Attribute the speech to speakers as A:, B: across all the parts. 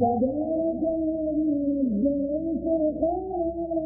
A: فذاك الذي نجيك قال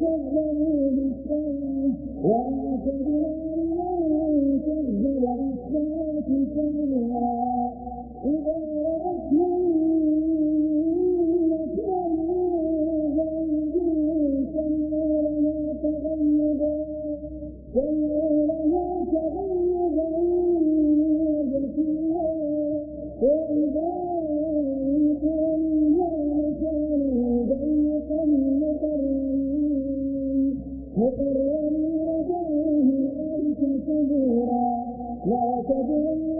A: وَمَا كَانَ لِنَفْسٍ أَن تُؤْمِنَ إِلَّا بِإِذْنِ 我相信。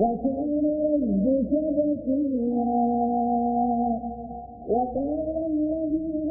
A: وكان ربك بصيرا وقال الذين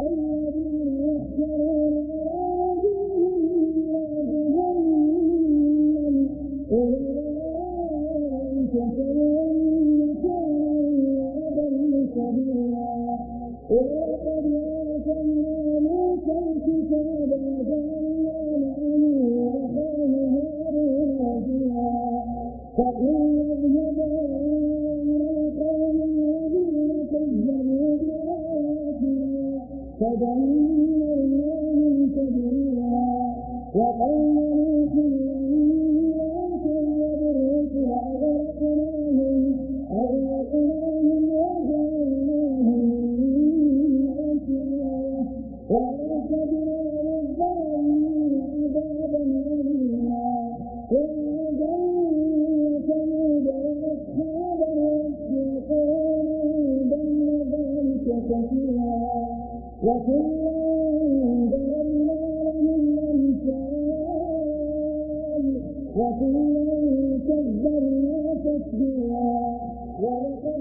A: الذين يحشرون فدمرناهم تدميرا وقوم نوح كلا كذبنا تكبيرا ولقد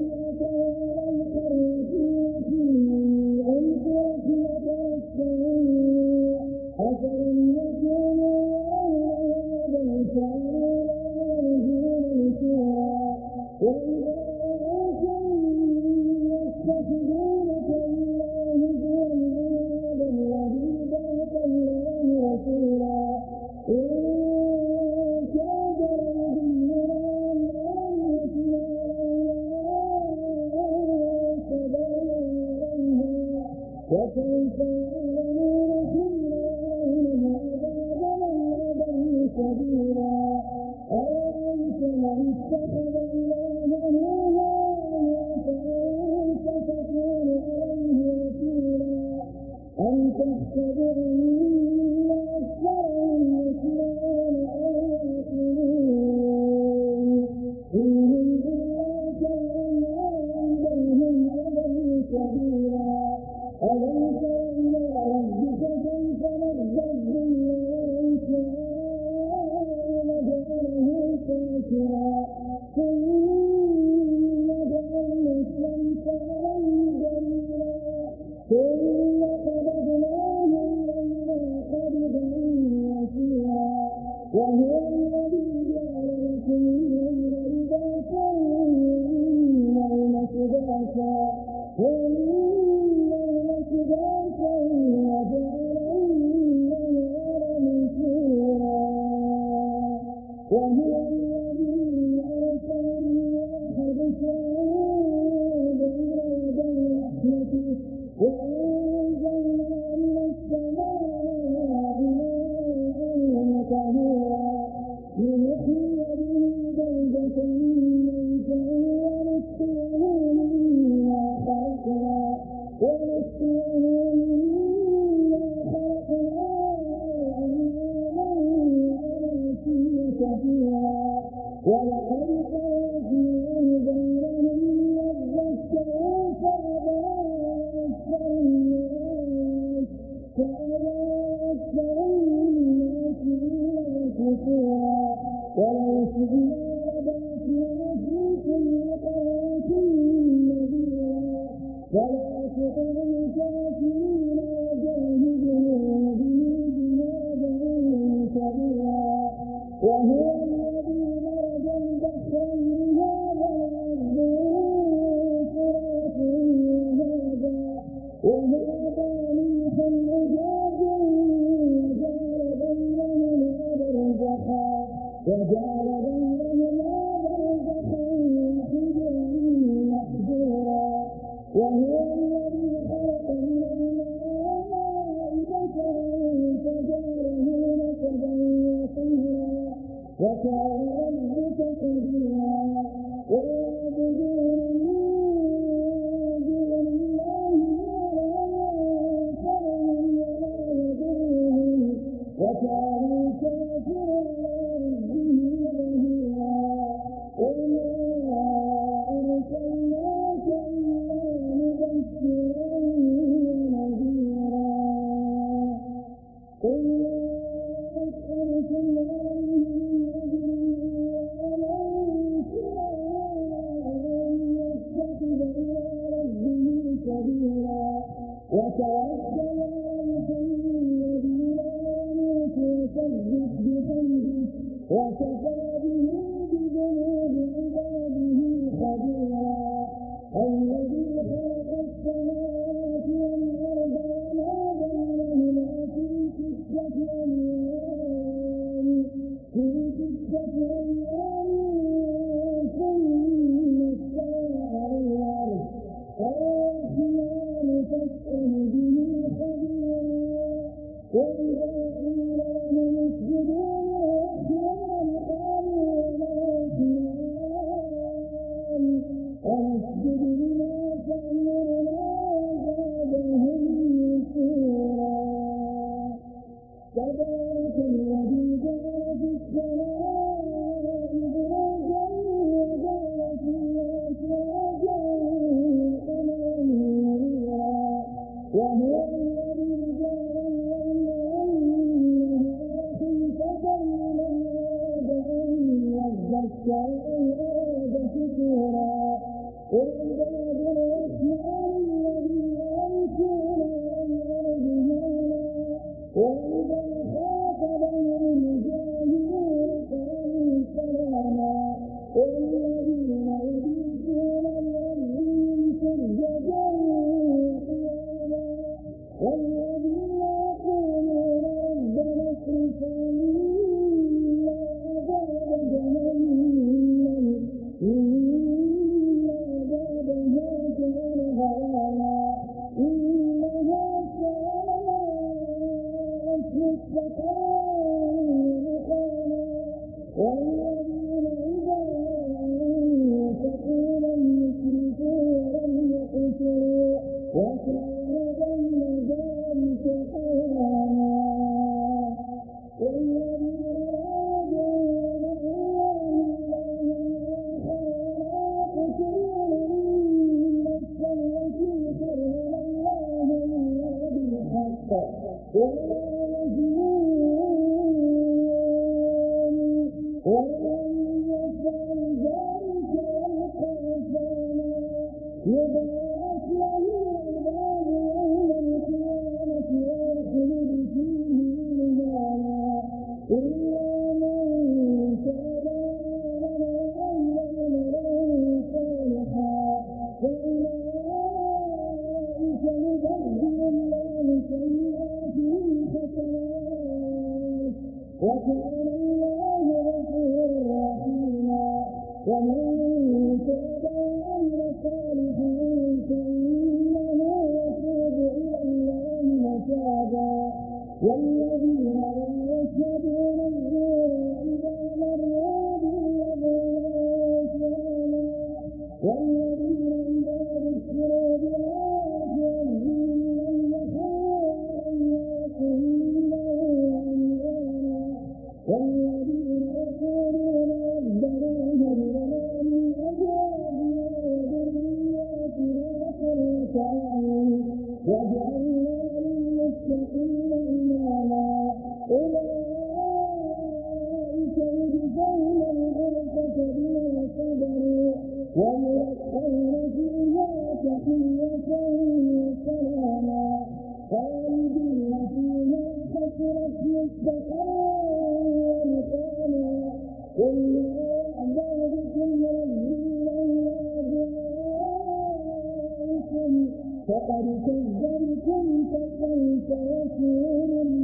A: Yeah. والذين لا يشهدون الزور كثرت مستقرا ومقاما قل لا يعبأ بكم ربي لولا دعاؤكم فقد كذبتم فسوف يكون